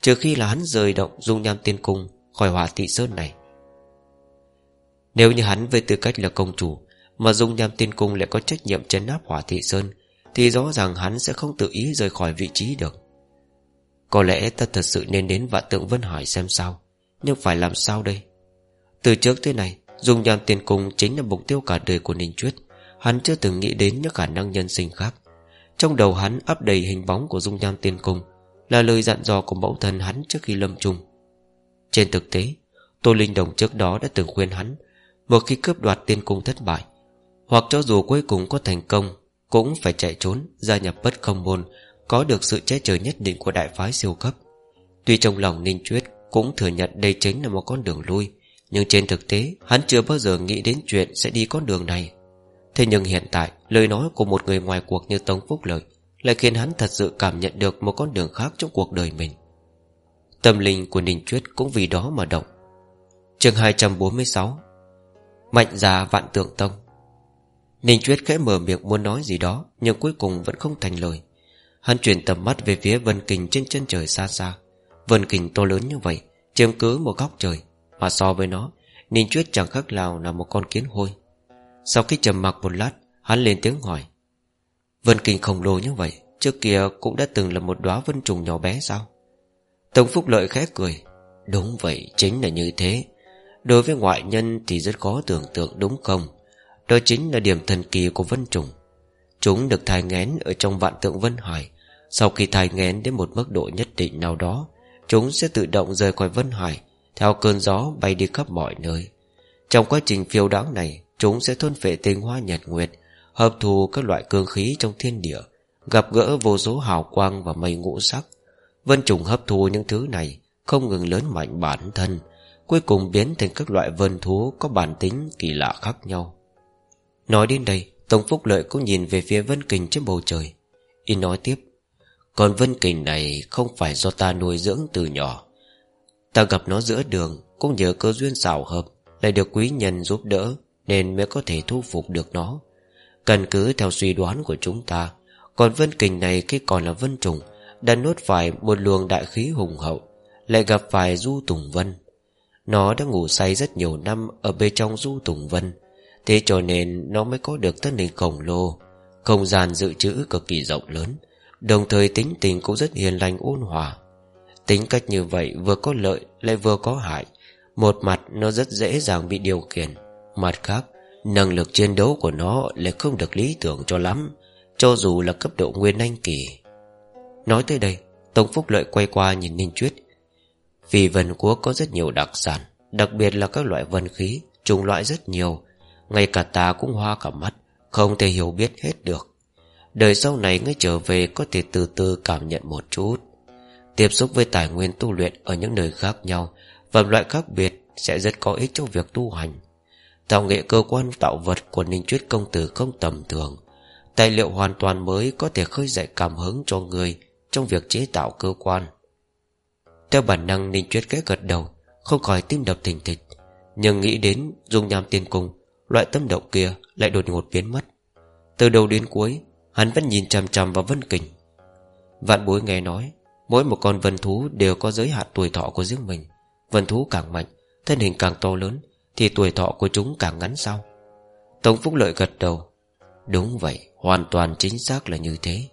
Trừ khi là hắn rời động dung nham tiên cung Khỏi hỏa Thị Sơn này. Nếu như hắn với tư cách là công chủ Mà dung nham tiên cung lại có trách nhiệm chấn áp hỏa Thị Sơn, Thì rõ ràng hắn sẽ không tự ý rời khỏi vị trí được. Có lẽ ta thật sự nên đến vạn tượng Vân Hải xem sao. Nhưng phải làm sao đây? Từ trước thế này Dung nhàn tiền cung chính là mục tiêu cả đời của Ninh Chuyết Hắn chưa từng nghĩ đến những khả năng nhân sinh khác. Trong đầu hắn áp đầy hình bóng của dung nham tiên cung, Là lời dặn dò của mẫu thân hắn trước khi lâm chung. Trên thực tế, Tô Linh Đồng trước đó đã từng khuyên hắn, Một khi cướp đoạt tiên cung thất bại, Hoặc cho dù cuối cùng có thành công, Cũng phải chạy trốn, Gia nhập bất không môn, Có được sự che chở nhất định của đại phái siêu cấp. Tuy trong lòng Ninh Chuyết Cũng thừa nhận đây chính là một con đường lui nhưng trên thực tế, Hắn chưa bao giờ nghĩ đến chuyện sẽ đi con đường này. Thế nhưng hiện tại, Lời nói của một người ngoài cuộc như Tống Phúc Lợi Lại khiến hắn thật sự cảm nhận được Một con đường khác trong cuộc đời mình. Tâm linh của Ninh Chuyết cũng vì đó mà động. Chương 246 Mạnh già vạn tượng tông. Ninh Chuyết khẽ mở miệng muốn nói gì đó, Nhưng cuối cùng vẫn không thành lời. Hắn chuyển tầm mắt về phía Vân Kình trên chân trời xa xa. Vân Kình to lớn như vậy, Chiếm cứ một góc trời. Mà so với nó, Ninh Chuyết chẳng khác nào là một con kiến hôi. Sau khi trầm mặc một lát, Hắn lên tiếng hỏi, Vân Kình khổng lồ như vậy, Trước kia cũng đã từng là một đóa vân trùng nhỏ bé sao? Tống Phúc Lợi khẽ cười, Đúng vậy, chính là như thế. Đối với ngoại nhân thì rất khó tưởng tượng đúng không? Đó chính là điểm thần kỳ của vân trùng. Chúng được thai ngén ở trong vạn tượng vân hải. Sau khi thai ngén đến một mức độ nhất định nào đó, Chúng sẽ tự động rời khỏi vân hải theo cơn gió bay đi khắp mọi nơi. Trong quá trình phiêu đáng này, Chúng sẽ thôn phệ tinh hoa nhật nguyệt, Hợp thù các loại cương khí trong thiên địa, Gặp gỡ vô số hào quang và mây ngũ sắc. Vân trùng hấp thu những thứ này, Không ngừng lớn mạnh bản thân, Cuối cùng biến thành các loại vân thú Có bản tính kỳ lạ khác nhau. Nói đến đây Tổng Phúc Lợi cũng nhìn về phía Vân Kình trên bầu trời. Y nói tiếp Còn Vân Kình này không phải do ta nuôi dưỡng từ nhỏ. Ta gặp nó giữa đường, Cũng nhờ cơ duyên xảo hợp, Lại được quý nhân giúp đỡ, Nên mới có thể thu phục được nó. Cần cứ theo suy đoán của chúng ta, Còn Vân Kình này khi còn là Vân Trùng, Đã nuốt phải một luồng đại khí hùng hậu, Lại gặp phải Du Tùng Vân. Nó đã ngủ say rất nhiều năm Ở bên trong Du Tùng Vân, Thế cho nên nó mới có được thân hình khổng lồ, Không gian dự trữ cực kỳ rộng lớn, Đồng thời tính tình cũng rất hiền lành ôn hòa. Tính cách như vậy vừa có lợi lại vừa có hại. Một mặt nó rất dễ dàng bị điều khiển, Mặt khác, Năng lực chiến đấu của nó lại không được lý tưởng cho lắm, Cho dù là cấp độ nguyên anh kỳ. Nói tới đây, Tống Phúc Lợi quay qua nhìn Ninh Chuyết Vì vần quốc có rất nhiều đặc sản, Đặc biệt là các loại vân khí Trùng loại rất nhiều, ngay cả ta cũng hoa cả mắt, Không thể hiểu biết hết được. Đời sau này ngươi trở về Có thể từ từ cảm nhận một chút. Tiếp xúc với tài nguyên tu luyện Ở những nơi khác nhau Và loại khác biệt sẽ rất có ích cho việc tu hành. Tạo nghệ cơ quan tạo vật Của Ninh Chuyết Công Tử không tầm thường, Tài liệu hoàn toàn mới Có thể khơi dậy cảm hứng cho người Trong việc chế tạo cơ quan. Theo bản năng, Ninh Chuyết ghé gật đầu, Không khỏi tim đập thình thịch, Nhưng nghĩ đến dung nham tiên cung, Loại tâm động kia lại đột ngột biến mất. Từ đầu đến cuối, Hắn vẫn nhìn chằm chằm vào Vân Kình. Vạn bối nghe nói Mỗi một con vân thú đều có giới hạn tuổi thọ của riêng mình. Vân thú càng mạnh, Thân hình càng to lớn, Thì tuổi thọ của chúng càng ngắn sau. Tống Phúc Lợi gật đầu. Đúng vậy, Hoàn toàn chính xác là như thế.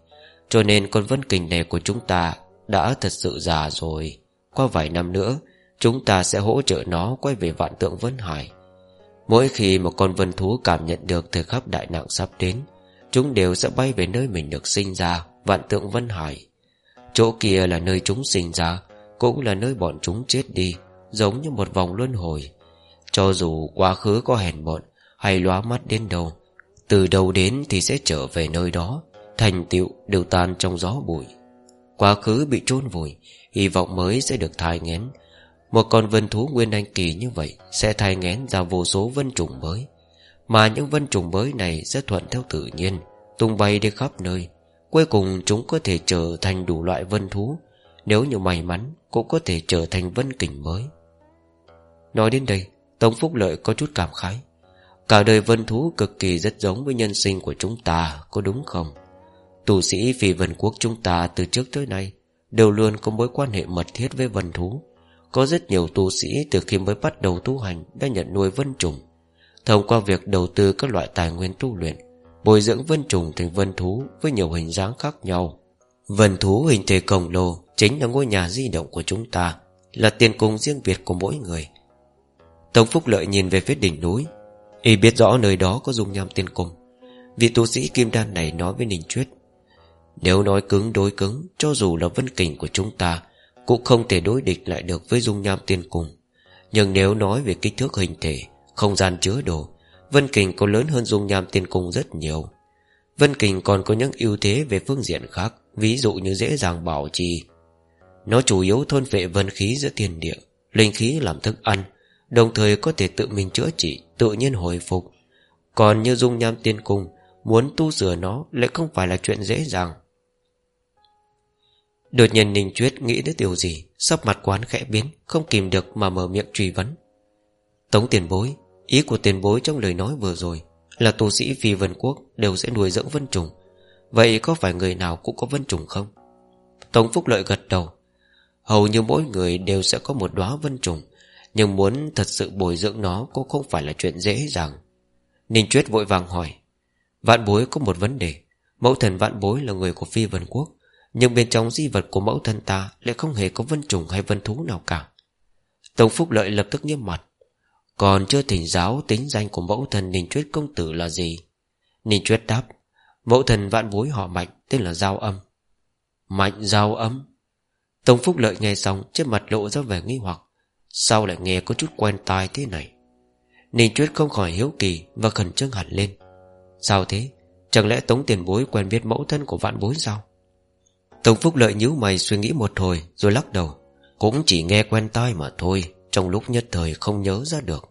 Cho nên con vân kình này của chúng ta Đã thật sự già rồi. Qua vài năm nữa, Chúng ta sẽ hỗ trợ nó quay về vạn tượng Vân Hải. Mỗi khi một con vân thú cảm nhận được thời khắc đại nạn sắp đến, Chúng đều sẽ bay về nơi mình được sinh ra, Vạn tượng Vân Hải. Chỗ kia là nơi chúng sinh ra, Cũng là nơi bọn chúng chết đi, Giống như một vòng luân hồi. Cho dù quá khứ có hèn mọn Hay lóa mắt đến đâu, Từ đầu đến thì sẽ trở về nơi đó, Thành tựu đều tan trong gió bụi. Quá khứ bị chôn vùi, Hy vọng mới sẽ được thai ngén một con vân thú nguyên anh kỳ như vậy Sẽ thai ngén ra vô số vân trùng mới. Mà những vân trùng mới này Sẽ thuận theo tự nhiên, Tung bay đi khắp nơi Cuối cùng chúng có thể trở thành đủ loại vân thú. Nếu như may mắn, Cũng có thể trở thành vân kình mới. Nói đến đây, Tống Phúc Lợi có chút cảm khái. Cả đời vân thú cực kỳ rất giống với nhân sinh của chúng ta, Có đúng không? Tù sĩ phi vân quốc chúng ta từ trước tới nay Đều luôn có mối quan hệ mật thiết với vân thú. Có rất nhiều tu sĩ từ khi mới bắt đầu tu hành Đã nhận nuôi vân trùng. Thông qua việc đầu tư các loại tài nguyên tu luyện Bồi dưỡng vân trùng thành vân thú Với nhiều hình dáng khác nhau. Vân thú hình thể khổng lồ Chính là ngôi nhà di động của chúng ta, Là tiền cung riêng biệt của mỗi người. Tống Phúc Lợi nhìn về phía đỉnh núi, Y biết rõ nơi đó có dung nham tiên cung. Vị tu sĩ kim đan này nói với Ninh Chuyết, Nếu nói cứng đối cứng, Cho dù là vân kình của chúng ta, cũng không thể đối địch lại được với dung nham tiên cung. Nhưng nếu nói về kích thước hình thể, Không gian chứa đồ Vân Kình có lớn hơn dung nham tiên cung rất nhiều. Vân Kình còn có những ưu thế về phương diện khác, Ví dụ như dễ dàng bảo trì. Nó chủ yếu thôn vệ vân khí giữa thiên địa, Linh khí làm thức ăn, Đồng thời có thể tự mình chữa trị, Tự nhiên hồi phục. Còn như dung nham tiên cung, Muốn tu sửa nó lại không phải là chuyện dễ dàng. Đột nhiên Ninh Chuyết nghĩ đến điều gì Sắp mặt quán khẽ biến, Không kìm được mà mở miệng truy vấn. Tống tiền bối Ý của tiền bối trong lời nói vừa rồi Là tu sĩ phi vân quốc đều sẽ nuôi dưỡng vân trùng. Vậy có phải người nào cũng có vân trùng không? Tống Phúc Lợi gật đầu. Hầu như mỗi người đều sẽ có một đóa vân trùng, Nhưng muốn thật sự bồi dưỡng nó Cũng không phải là chuyện dễ dàng. Ninh Chuyết vội vàng hỏi, Vạn bối có một vấn đề. Mẫu thần vạn bối là người của phi vân quốc, Nhưng bên trong di vật của mẫu thân ta Lại không hề có vân trùng hay vân thú nào cả. Tống Phúc Lợi lập tức nghiêm mặt còn chưa thỉnh giáo tính danh của mẫu thần Ninh Chuyết công tử là gì? Ninh Chuyết đáp, Mẫu thần vạn bối họ mạnh, Tên là Giao Âm. Mạnh Giao Âm? Tống Phúc Lợi nghe xong, Trên mặt lộ ra vẻ nghi hoặc, Sao lại nghe có chút quen tai thế này? Ninh Chuyết không khỏi hiếu kỳ Và khẩn trương hẳn lên. Sao thế? Chẳng lẽ Tống tiền bối quen biết mẫu thân của vạn bối sao? Tống Phúc Lợi nhíu mày suy nghĩ một hồi, Rồi lắc đầu, Cũng chỉ nghe quen tai mà thôi. Trong lúc nhất thời không nhớ ra được.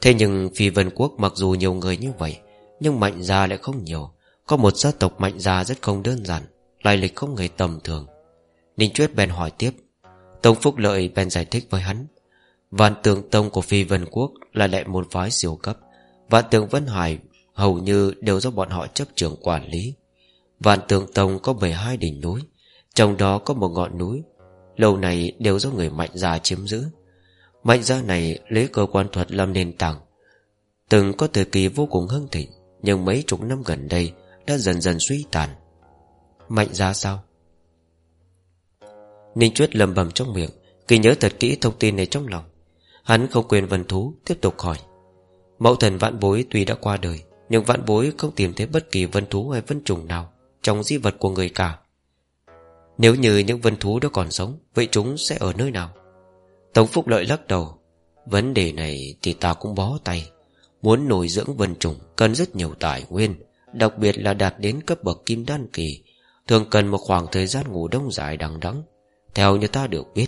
Thế nhưng phi vân quốc mặc dù nhiều người như vậy, Nhưng mạnh gia lại không nhiều. Có một gia tộc mạnh gia rất không đơn giản, Lai lịch không người tầm thường. Ninh Chuyết bèn hỏi tiếp. Tông Phúc Lợi bèn giải thích với hắn. Vạn tường tông của phi vân quốc Là lại môn phái siêu cấp. Vạn tường Vân Hải Hầu như đều do bọn họ chấp trưởng quản lý. Vạn tường tông có 12 đỉnh núi, Trong đó có một ngọn núi. Lâu này đều do người mạnh gia chiếm giữ. Mạnh gia này lấy cơ quan thuật làm nền tảng. Từng có thời kỳ vô cùng hưng thịnh, Nhưng mấy chục năm gần đây Đã dần dần suy tàn. Mạnh gia sao? Ninh Chuyết lầm bầm trong miệng Kỳ nhớ thật kỹ thông tin này trong lòng, Hắn không quên vần thú Tiếp tục hỏi. Mẫu thần vạn bối tuy đã qua đời, Nhưng vạn bối không tìm thấy bất kỳ vân thú hay vân trùng nào Trong di vật của người cả. Nếu như những vân thú đó còn sống, Vậy chúng sẽ ở nơi nào? Tống Phúc Lợi lắc đầu. Vấn đề này thì ta cũng bó tay. Muốn nổi dưỡng vân trùng Cần rất nhiều tài nguyên, Đặc biệt là đạt đến cấp bậc kim đan kỳ. Thường cần một khoảng thời gian ngủ đông dài đằng đẵng. Theo như ta được biết,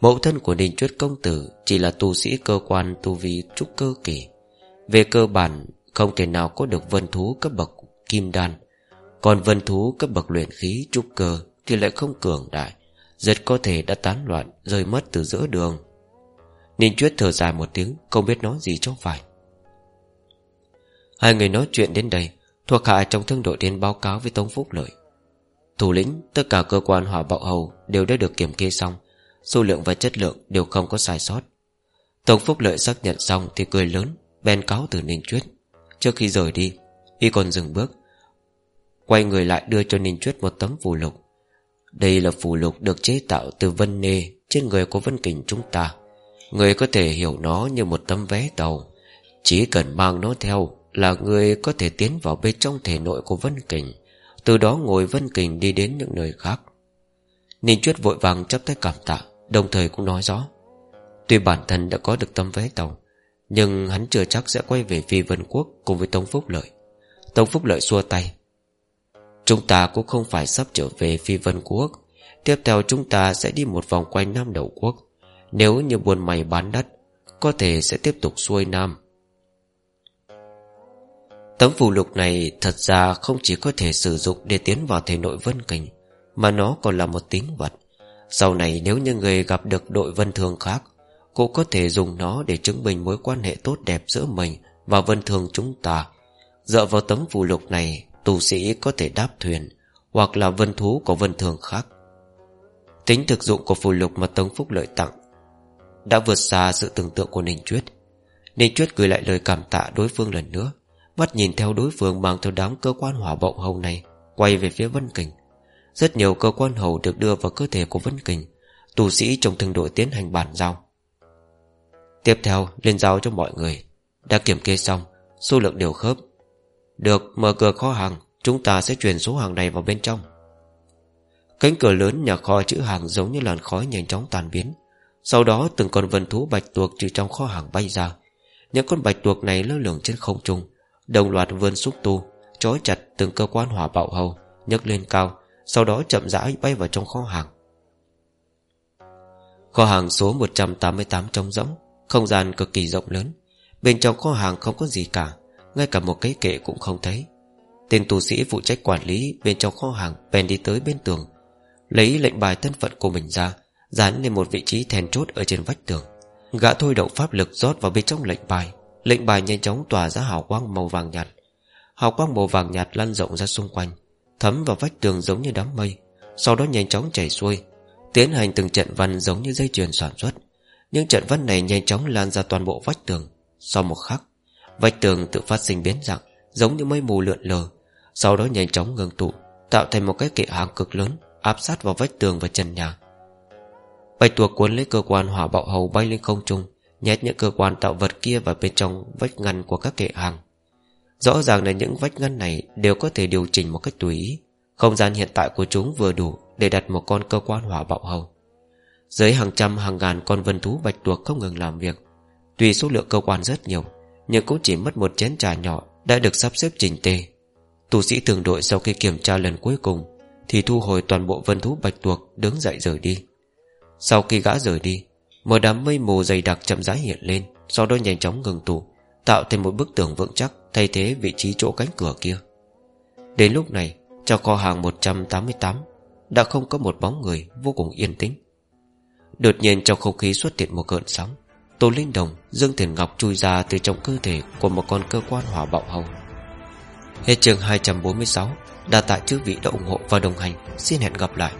Mẫu thân của Ninh Chuyết Công Tử Chỉ là tu sĩ cơ quan tu vi trúc cơ kỳ. Về cơ bản, Không thể nào có được vân thú cấp bậc kim đan. Còn vân thú cấp bậc luyện khí trúc cơ Thì lại không cường đại, Rất có thể đã tán loạn, Rơi mất từ giữa đường. Ninh Chuyết thở dài một tiếng, Không biết nói gì cho phải. Hai người nói chuyện đến đây, Thuộc hạ trong thương đội đến báo cáo với Tống Phúc Lợi. Thủ lĩnh, Tất cả cơ quan hỏa bạo hầu Đều đã được kiểm kê xong, Số lượng và chất lượng đều không có sai sót. Tống Phúc Lợi xác nhận xong Thì cười lớn, Bèn cáo từ Ninh Chuyết. Trước khi rời đi, Y còn dừng bước, Quay người lại đưa cho Ninh Chuyết một tấm phù lục. Đây là phù lục được chế tạo từ vân nê, Trên người của Vân Kình chúng ta. Người có thể hiểu nó như một tấm vé tàu. Chỉ cần mang nó theo Là người có thể tiến vào bên trong thể nội của Vân Kình, Từ đó ngồi Vân Kình đi đến những nơi khác. Ninh Chuyết vội vàng chấp tay cảm tạ, Đồng thời cũng nói rõ. Tuy bản thân đã có được tấm vé tàu, Nhưng hắn chưa chắc sẽ quay về Phi Vân Quốc Cùng với Tống Phúc Lợi. Tống Phúc Lợi xua tay. Chúng ta cũng không phải sắp trở về Phi Vân Quốc. Tiếp theo chúng ta sẽ đi một vòng quanh Nam Đầu Quốc. Nếu như buôn mày bán đất, Có thể sẽ tiếp tục xuôi Nam. Tấm phù lục này thật ra không chỉ có thể sử dụng để tiến vào thể nội Vân Kình Mà nó còn là một tính vật. Sau này nếu như người gặp được đội vân thường khác Cũng có thể dùng nó để chứng minh mối quan hệ tốt đẹp giữa mình Và vân thường chúng ta. Dựa vào tấm phù lục này Tu sĩ có thể đáp thuyền, Hoặc là vân thú của vân thường khác. Tính thực dụng của phù lục mà Tống Phúc lợi tặng đã vượt xa sự tưởng tượng của Ninh Chuyết Ninh Chuyết gửi lại lời cảm tạ đối phương lần nữa, Mắt nhìn theo đối phương mang theo đám cơ quan hỏa bộng hầu này Quay về phía Vân Kình. Rất nhiều cơ quan hầu được đưa vào cơ thể của Vân Kình, Tù sĩ trong từng đội tiến hành bản giao. Tiếp theo lên giao cho mọi người. Đã kiểm kê xong, Số lượng đều khớp. Được, mở cửa kho hàng, Chúng ta sẽ chuyển số hàng này vào bên trong. Cánh cửa lớn nhà kho chữ hàng giống như làn khói nhanh chóng tàn biến. Sau đó từng con vân thú bạch tuộc từ trong kho hàng bay ra. Những con bạch tuộc này lơ lửng trên không trung, Đồng loạt vươn xúc tu, Trói chặt từng cơ quan hỏa bạo hầu, nhấc lên cao, Sau đó chậm rãi bay vào trong kho hàng. Kho hàng số 188 trống rỗng, Không gian cực kỳ rộng lớn. Bên trong kho hàng không có gì cả, Ngay cả một cái kệ cũng không thấy. Tên tù sĩ phụ trách quản lý Bên trong kho hàng bèn đi tới bên tường, Lấy lệnh bài thân phận của mình ra Dán lên một vị trí then chốt ở trên vách tường. Gã thôi động pháp lực rót vào bên trong lệnh bài. Lệnh bài nhanh chóng tỏa ra hào quang màu vàng nhạt. Hào quang màu vàng nhạt lan rộng ra xung quanh, Thấm vào vách tường giống như đám mây, Sau đó nhanh chóng chảy xuôi, Tiến hành từng trận văn giống như dây chuyền sản xuất. Nhưng trận văn này nhanh chóng lan ra toàn bộ vách tường. Sau một khắc, Vách tường tự phát sinh biến dạng, Giống như mây mù lượn lờ, Sau đó nhanh chóng ngừng tụ, Tạo thành một cái kệ hàng cực lớn, Áp sát vào vách tường và trần nhà. Bạch tuộc cuốn lấy cơ quan hỏa bạo hầu bay lên không trung, Nhét những cơ quan tạo vật kia vào bên trong vách ngăn của các kệ hàng. Rõ ràng là những vách ngăn này Đều có thể điều chỉnh một cách tùy ý. Không gian hiện tại của chúng vừa đủ Để đặt một con cơ quan hỏa bạo hầu. Dưới hàng trăm hàng ngàn con vân thú bạch tuộc không ngừng làm việc. Tuy số lượng cơ quan rất nhiều, Nhưng cũng chỉ mất một chén trà nhỏ Đã được sắp xếp chỉnh tề. Tu sĩ thường đội sau khi kiểm tra lần cuối cùng, Thì thu hồi toàn bộ vân thú bạch tuộc Đứng dậy rời đi. Sau khi gã rời đi, Một đám mây mù dày đặc chậm rãi hiện lên, Sau đó nhanh chóng ngừng tụ, Tạo thành một bức tường vững chắc, Thay thế vị trí chỗ cánh cửa kia. Đến lúc này, Trong kho hàng 188 Đã không có một bóng người vô cùng yên tĩnh. Đột nhiên trong không khí xuất hiện một cơn sóng, Tô Linh Đồng, Dương Thiền Ngọc chui ra từ trong cơ thể Của một con cơ quan hỏa bạo hồng Hết chương 246 Đa tạ chư vị đã ủng hộ và đồng hành. Xin hẹn gặp lại.